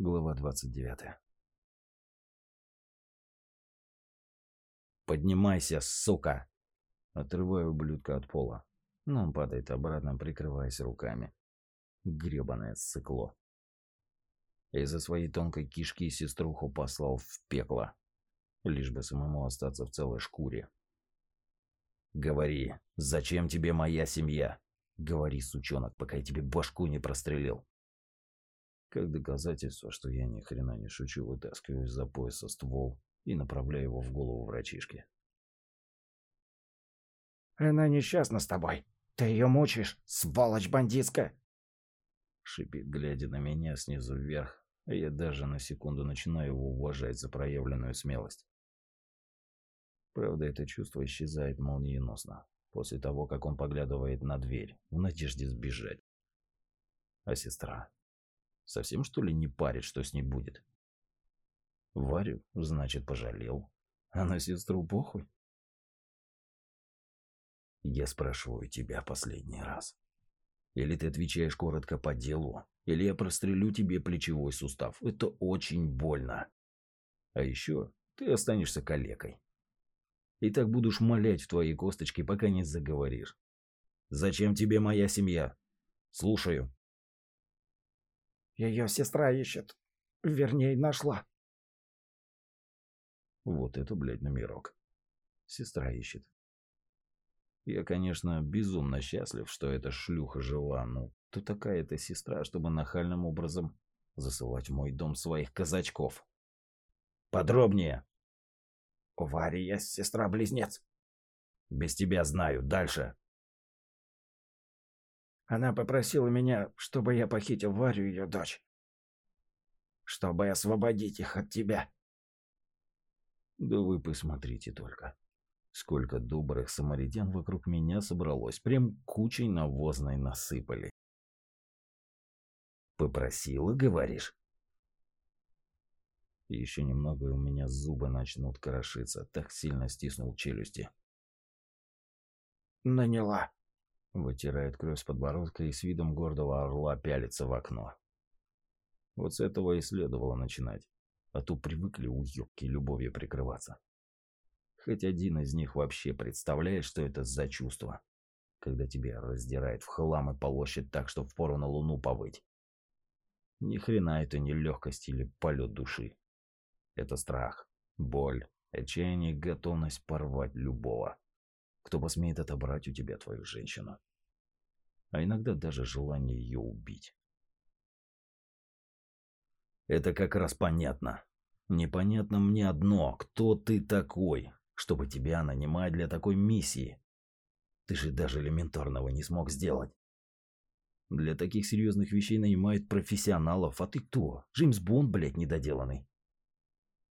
Глава 29. «Поднимайся, сука!» Отрываю ублюдка от пола. Но он падает обратно, прикрываясь руками. Гребаное сыкло. Из-за своей тонкой кишки сеструху послал в пекло. Лишь бы самому остаться в целой шкуре. «Говори, зачем тебе моя семья?» «Говори, сучонок, пока я тебе башку не прострелил». Как доказательство, что я ни хрена не шучу, вытаскиваю из-за пояса ствол и направляю его в голову врачишки. «Она несчастна с тобой. Ты ее мучаешь, сволочь бандитская!» Шипит, глядя на меня снизу вверх, а я даже на секунду начинаю его уважать за проявленную смелость. Правда, это чувство исчезает молниеносно, после того, как он поглядывает на дверь, в надежде сбежать. А сестра? Совсем что ли не парит, что с ней будет? Варю, значит, пожалел. А на сестру похуй? Я спрашиваю тебя последний раз. Или ты отвечаешь коротко по делу, или я прострелю тебе плечевой сустав. Это очень больно. А еще ты останешься калекой. И так буду шмалять в твои косточки, пока не заговоришь. Зачем тебе моя семья? Слушаю. Ее сестра ищет. Вернее, нашла. Вот это, блядь, номерок. Сестра ищет. Я, конечно, безумно счастлив, что эта шлюха жива, но кто такая эта сестра, чтобы нахальным образом засылать в мой дом своих казачков? Подробнее. У Вари есть сестра-близнец. Без тебя знаю. Дальше. Она попросила меня, чтобы я похитил Варю и ее дочь. Чтобы освободить их от тебя. Да вы посмотрите только. Сколько добрых самаритян вокруг меня собралось. Прям кучей навозной насыпали. Попросила, говоришь? Еще немного, и у меня зубы начнут крошиться. Так сильно стиснул челюсти. Наняла. Вытирает кровь с подбородка и с видом гордого орла пялится в окно. Вот с этого и следовало начинать. А то привыкли уёбки любовью прикрываться. Хоть один из них вообще представляет, что это за чувство. Когда тебя раздирает в хлам и полощет так, что впору на луну повыть. Ни хрена это не легкость или полет души. Это страх, боль, отчаяние готовность порвать любого кто посмеет отобрать у тебя твою женщину. А иногда даже желание ее убить. Это как раз понятно. Непонятно мне одно, кто ты такой, чтобы тебя нанимать для такой миссии. Ты же даже элементарного не смог сделать. Для таких серьезных вещей нанимают профессионалов, а ты кто? Джеймс Бонд, блядь, недоделанный.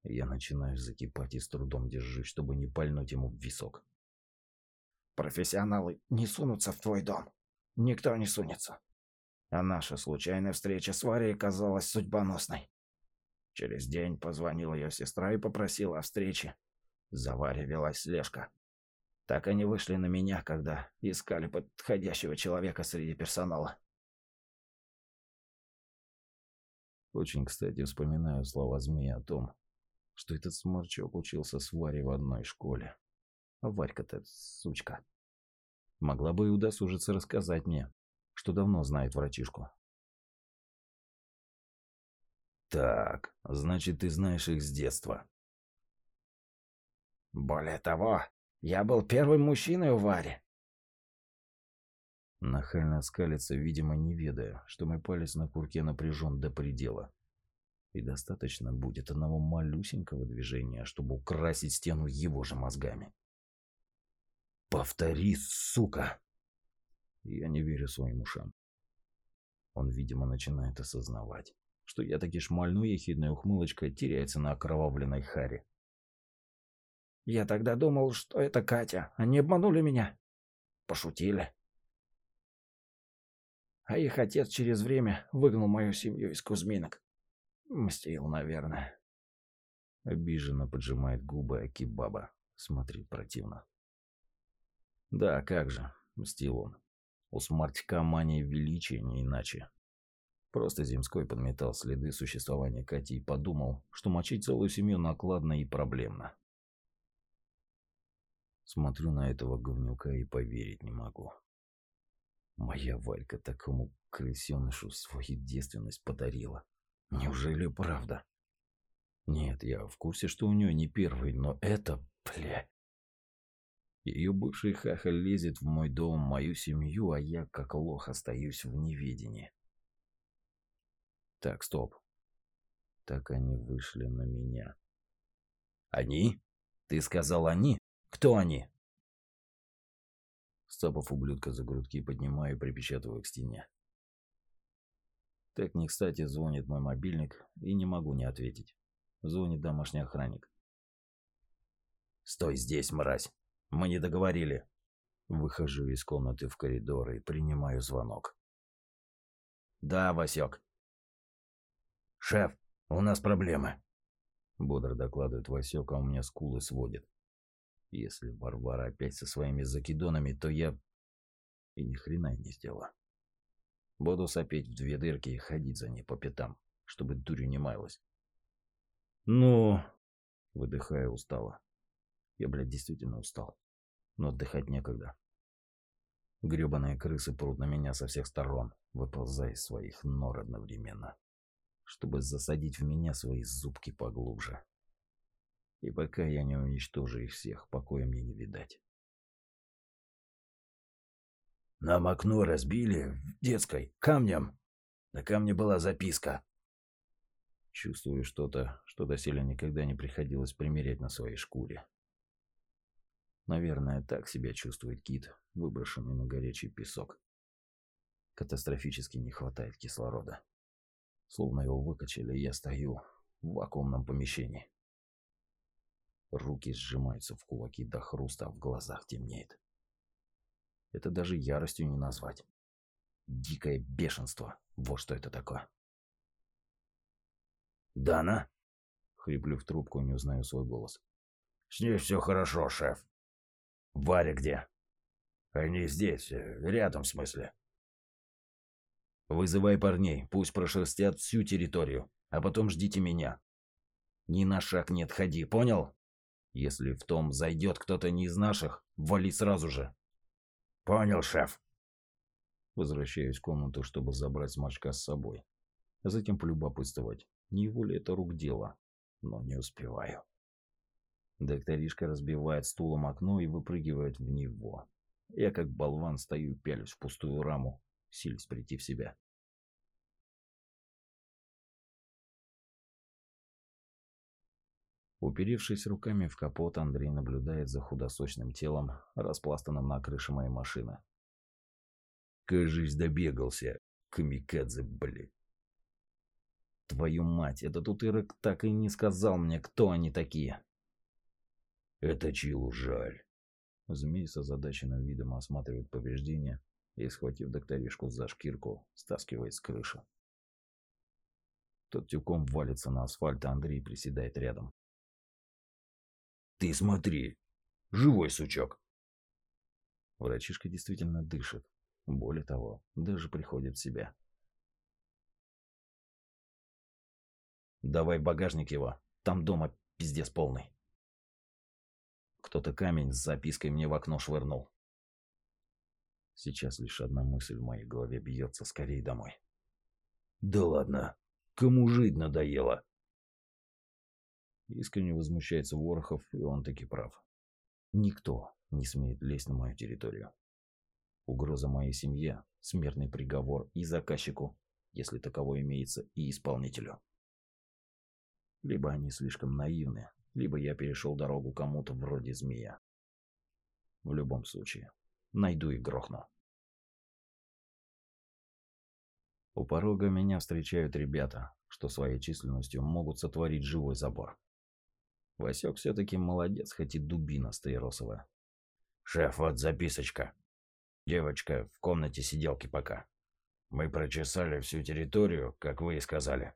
Я начинаю закипать и с трудом держусь, чтобы не пальнуть ему в висок. Профессионалы не сунутся в твой дом. Никто не сунется. А наша случайная встреча с Варей казалась судьбоносной. Через день позвонила ее сестра и попросила о встрече. За Варей велась слежка. Так они вышли на меня, когда искали подходящего человека среди персонала. Очень, кстати, вспоминаю слова змеи о том, что этот сморчок учился с Варей в одной школе. Варька-то сучка. Могла бы и удосужиться рассказать мне, что давно знает врачишку. Так, значит, ты знаешь их с детства. Более того, я был первым мужчиной у Вари. Нахально скалится, видимо, не ведая, что мой палец на курке напряжен до предела. И достаточно будет одного малюсенького движения, чтобы украсить стену его же мозгами. «Повтори, сука!» Я не верю своим ушам. Он, видимо, начинает осознавать, что я таки шмальну ехидной ухмылочкой теряется на окровавленной харе. «Я тогда думал, что это Катя. Они обманули меня. Пошутили. А их отец через время выгнал мою семью из Кузьминок. Мстил, наверное». Обиженно поджимает губы Акибаба. Смотрит противно. Да, как же, мстил он. У смартика мания величия не иначе. Просто Земской подметал следы существования Кати и подумал, что мочить целую семью накладно и проблемно. Смотрю на этого говнюка и поверить не могу. Моя Валька такому крысенышу свою девственность подарила. Неужели правда? Нет, я в курсе, что у нее не первый, но это, бля... Ее бывший хахаль лезет в мой дом, мою семью, а я как лох остаюсь в неведении. Так, стоп. Так они вышли на меня. Они? Ты сказал они? Кто они? Сцапав ублюдка за грудки, поднимаю и припечатываю к стене. Так не кстати звонит мой мобильник, и не могу не ответить. Звонит домашний охранник. «Стой здесь, мразь! Мы не договорили!» Выхожу из комнаты в коридор и принимаю звонок. «Да, Васек». «Шеф, у нас проблемы!» Бодро докладывает Васек, а у меня скулы сводит. Если Варвара опять со своими закидонами, то я... И ни хрена не сделала. Буду сопеть в две дырки и ходить за ней по пятам, чтобы дурью не маялась. Ну, выдыхая устало. Я, блядь, действительно устал. Но отдыхать некогда. Грёбаные крысы прут на меня со всех сторон, выползая из своих нор одновременно, чтобы засадить в меня свои зубки поглубже. И пока я не уничтожу их всех, покоя мне не видать. Нам окно разбили в детской камнем. На камне была записка. Чувствую что-то, что доселе никогда не приходилось примерять на своей шкуре. Наверное, так себя чувствует кит, выброшенный на горячий песок. Катастрофически не хватает кислорода. Словно его выкачали, я стою в вакуумном помещении. Руки сжимаются в кулаки до хруста, а в глазах темнеет. Это даже яростью не назвать. Дикое бешенство. Вот что это такое. «Дана?» Хриплю в трубку, не узнаю свой голос. «С ней все хорошо, шеф». «Варя где?» «Они здесь, э, рядом в смысле». «Вызывай парней, пусть прошерстят всю территорию, а потом ждите меня. Ни на шаг не отходи, понял?» Если в том зайдет кто-то не из наших, вали сразу же. Понял, шеф. Возвращаюсь в комнату, чтобы забрать смачка с собой. А затем полюбопытствовать, не его ли это рук дело. Но не успеваю. Докторишка разбивает стулом окно и выпрыгивает в него. Я как болван стою и пялюсь в пустую раму, силясь прийти в себя. Уперевшись руками в капот, Андрей наблюдает за худосочным телом, распластанным на крыше моей машины. «Кажись, добегался. Камикадзе, блядь!» «Твою мать, этот утырок так и не сказал мне, кто они такие!» «Это Чилу жаль!» Змей с озадаченным видом осматривает повреждения и, схватив докторишку за шкирку, стаскивает с крыши. Тот тюком валится на асфальт, а Андрей приседает рядом. Ты смотри, живой сучок. Врачишка действительно дышит. Более того, даже приходит в себя. Давай багажник его, там дома пиздец полный. Кто-то камень с запиской мне в окно швырнул. Сейчас лишь одна мысль в моей голове бьется скорее домой. Да ладно, кому жить надоело? Искренне возмущается Ворохов, и он таки прав. Никто не смеет лезть на мою территорию. Угроза моей семье, смертный приговор и заказчику, если таково имеется, и исполнителю. Либо они слишком наивны, либо я перешел дорогу кому-то вроде змея. В любом случае, найду и грохну. У порога меня встречают ребята, что своей численностью могут сотворить живой забор. Васек все-таки молодец, хоть и дубина стаиросовая. «Шеф, вот записочка. Девочка в комнате сиделки пока. Мы прочесали всю территорию, как вы и сказали».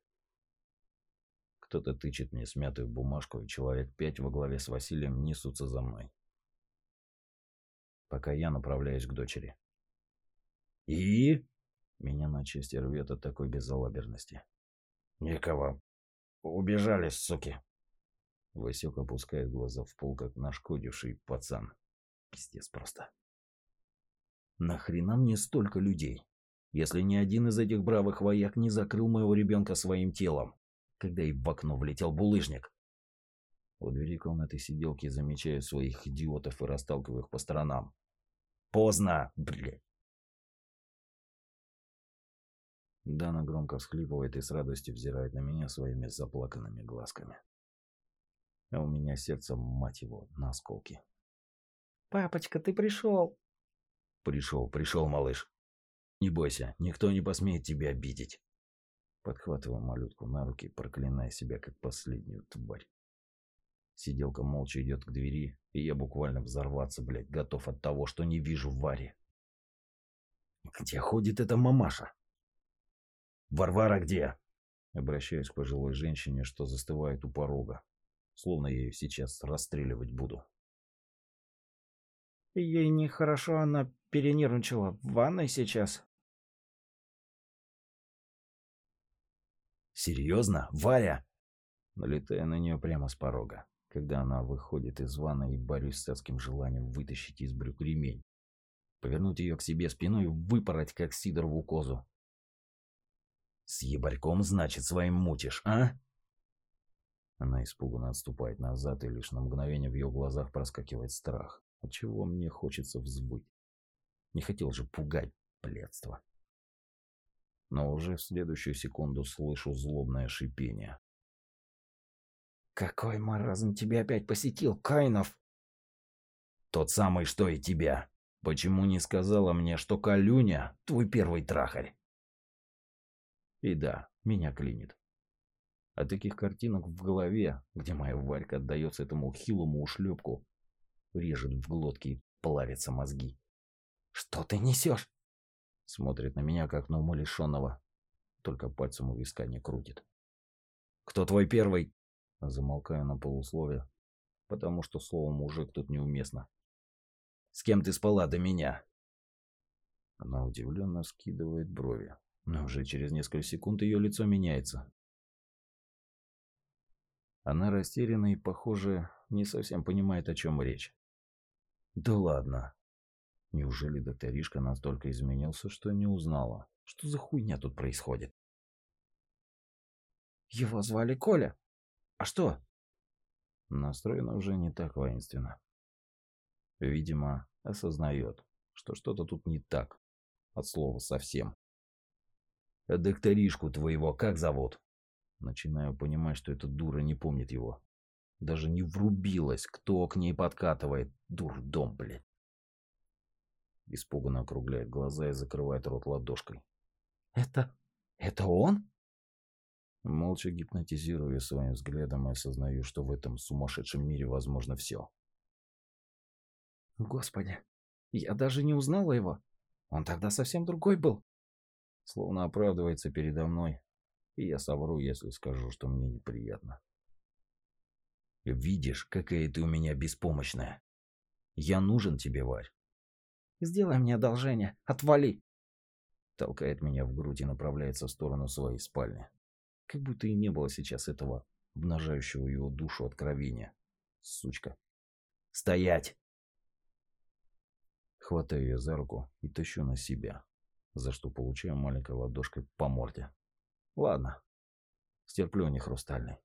Кто-то тычет мне смятую бумажку, и человек пять во главе с Василием несутся за мной. Пока я направляюсь к дочери. «И?» Меня на части рвет от такой безалаберности. Никого. Убежали, суки. Васек опускает глаза в пол, как нашкодивший пацан. Пиздец просто. Нахрена мне столько людей? Если ни один из этих бравых вояк не закрыл моего ребенка своим телом, когда и в окно влетел булыжник. У двери комнаты сиделки замечаю своих идиотов и расталкиваю их по сторонам. Поздно, блядь. Дана громко всхлипывает и с радостью взирает на меня своими заплаканными глазками. А у меня сердце, мать его, на осколки. «Папочка, ты пришел!» «Пришел, пришел, малыш. Не бойся, никто не посмеет тебя обидеть». Подхватываю малютку на руки, проклиная себя как последнюю тварь. Сиделка молча идет к двери, и я буквально взорваться, блядь, готов от того, что не вижу Вари. Где ходит эта мамаша? Варвара где? Обращаюсь к пожилой женщине, что застывает у порога. Словно я ее сейчас расстреливать буду. Ей нехорошо, она перенервничала. В ванной сейчас. Серьезно? Варя? Налетая на нее прямо с порога когда она выходит из ванны и борюсь с адским желанием вытащить из брюк ремень. Повернуть ее к себе спиной и выпороть, как сидорову козу. «С ебарьком, значит, своим мутишь, а?» Она испуганно отступает назад, и лишь на мгновение в ее глазах проскакивает страх, отчего мне хочется взвыть. Не хотел же пугать, блядство. Но уже в следующую секунду слышу злобное шипение. Какой маразм тебя опять посетил, Кайнов? Тот самый, что и тебя. Почему не сказала мне, что Калюня — твой первый трахарь? И да, меня клинит. От таких картинок в голове, где моя Варька отдается этому хилому ушлепку, режет в глотке и плавятся мозги. «Что ты несешь?» Смотрит на меня, как на умалишенного. Только пальцем у виска не крутит. «Кто твой первый?» Замолкаю на полусловие, потому что слово «мужик» тут неуместно. «С кем ты спала до меня?» Она удивленно скидывает брови, но уже через несколько секунд ее лицо меняется. Она растеряна и, похоже, не совсем понимает, о чем речь. «Да ладно. Неужели докторишка настолько изменился, что не узнала? Что за хуйня тут происходит?» «Его звали Коля», а что? Настроена уже не так воинственно. Видимо, осознает, что что-то тут не так. От слова совсем. А докторишку твоего как зовут? Начинаю понимать, что эта дура не помнит его. Даже не врубилась, кто к ней подкатывает. Дурдом, блядь. Испуганно округляет глаза и закрывает рот ладошкой. «Это... это он?» Молча гипнотизирую своим взглядом и осознаю, что в этом сумасшедшем мире возможно все. Господи, я даже не узнала его. Он тогда совсем другой был. Словно оправдывается передо мной, и я совру, если скажу, что мне неприятно. Видишь, какая ты у меня беспомощная. Я нужен тебе, Варь. Сделай мне одолжение, отвали. Толкает меня в грудь и направляется в сторону своей спальни. Как будто и не было сейчас этого обнажающего его душу откровения. Сучка. «Стоять!» Хватаю ее за руку и тащу на себя, за что получаю маленькой ладошкой по морде. Ладно, стерплю не хрустальный.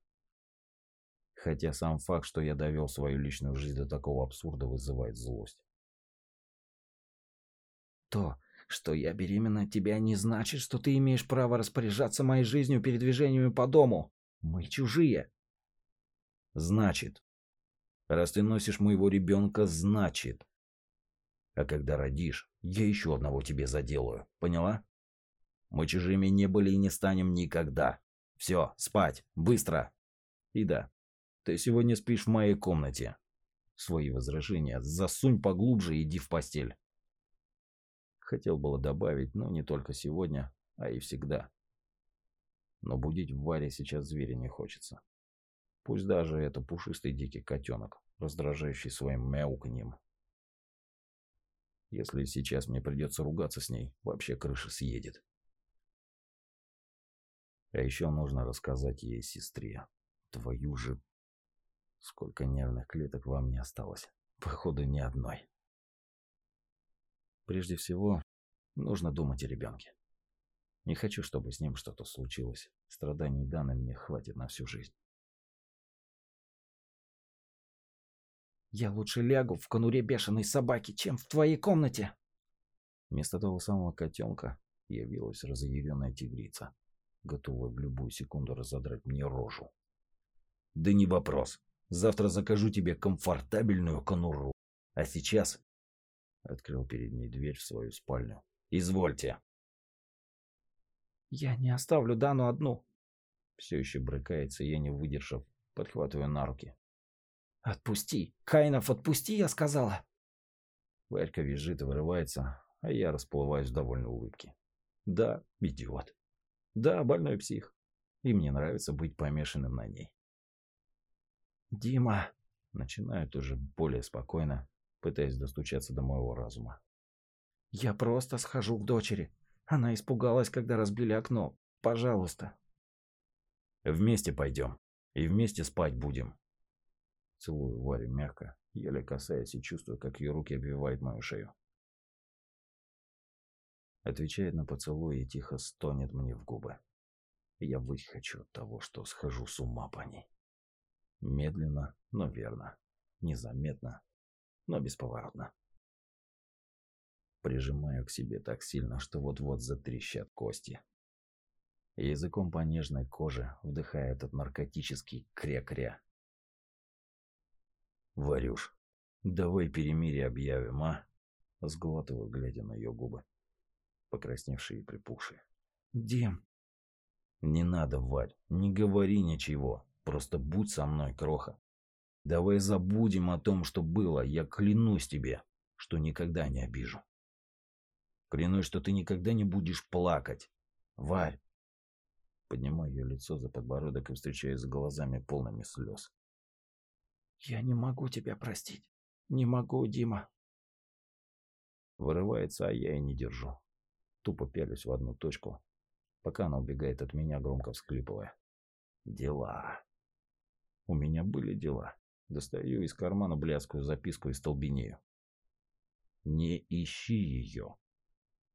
Хотя сам факт, что я довел свою личную жизнь до такого абсурда, вызывает злость. То, что я беременна от тебя не значит, что ты имеешь право распоряжаться моей жизнью передвижениями по дому. Мы чужие. Значит. Раз ты носишь моего ребенка, значит. А когда родишь, я еще одного тебе заделаю. Поняла? Мы чужими не были и не станем никогда. Все, спать, быстро. И да, ты сегодня спишь в моей комнате. Свои возражения засунь поглубже и иди в постель. Хотел было добавить, но не только сегодня, а и всегда. Но будить в Варе сейчас зверя не хочется. Пусть даже это пушистый дикий котенок, раздражающий своим мяуканьем. Если сейчас мне придется ругаться с ней, вообще крыша съедет. А еще нужно рассказать ей сестре. Твою же... Сколько нервных клеток вам не осталось. Походу, ни одной. Прежде всего, нужно думать о ребенке. Не хочу, чтобы с ним что-то случилось. Страданий Даны мне хватит на всю жизнь. Я лучше лягу в конуре бешеной собаки, чем в твоей комнате. Вместо того самого котенка явилась разъяренная тигрица, готовая в любую секунду разодрать мне рожу. Да не вопрос. Завтра закажу тебе комфортабельную конуру. А сейчас... Открыл перед ней дверь в свою спальню. Извольте. Я не оставлю Дану одну. Все еще брыкается, я не выдержав, подхватываю на руки. Отпусти. Кайнов, отпусти, я сказала. Варька визжит и вырывается, а я расплываюсь в довольной улыбке. Да, идиот. Да, больной псих. И мне нравится быть помешанным на ней. Дима. Начинает уже более спокойно, пытаясь достучаться до моего разума. Я просто схожу к дочери. Она испугалась, когда разбили окно. Пожалуйста. Вместе пойдем. И вместе спать будем. Целую Варю мягко, еле касаясь и чувствую, как ее руки обвивают мою шею. Отвечает на поцелуй и тихо стонет мне в губы. я выть хочу от того, что схожу с ума по ней. Медленно, но верно. Незаметно, но бесповоротно. Прижимаю к себе так сильно, что вот-вот затрещат кости. Языком по нежной коже вдыхая этот наркотический кря-кря. Варюш, давай перемирие объявим, а? Сглатываю, глядя на ее губы, покрасневшие и припухшие. Дим. Не надо, Варь, не говори ничего. Просто будь со мной, кроха. Давай забудем о том, что было. Я клянусь тебе, что никогда не обижу. Клянусь, что ты никогда не будешь плакать. Варь. Поднимаю ее лицо за подбородок и встречаюсь с глазами полными слез. Я не могу тебя простить. Не могу, Дима. Вырывается, а я и не держу. Тупо пялюсь в одну точку, пока она убегает от меня, громко всклипывая. Дела. У меня были дела. Достаю из кармана блядскую записку и столбенею. Не ищи ее.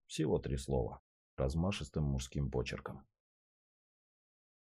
Всего три слова. Размашистым мужским почерком.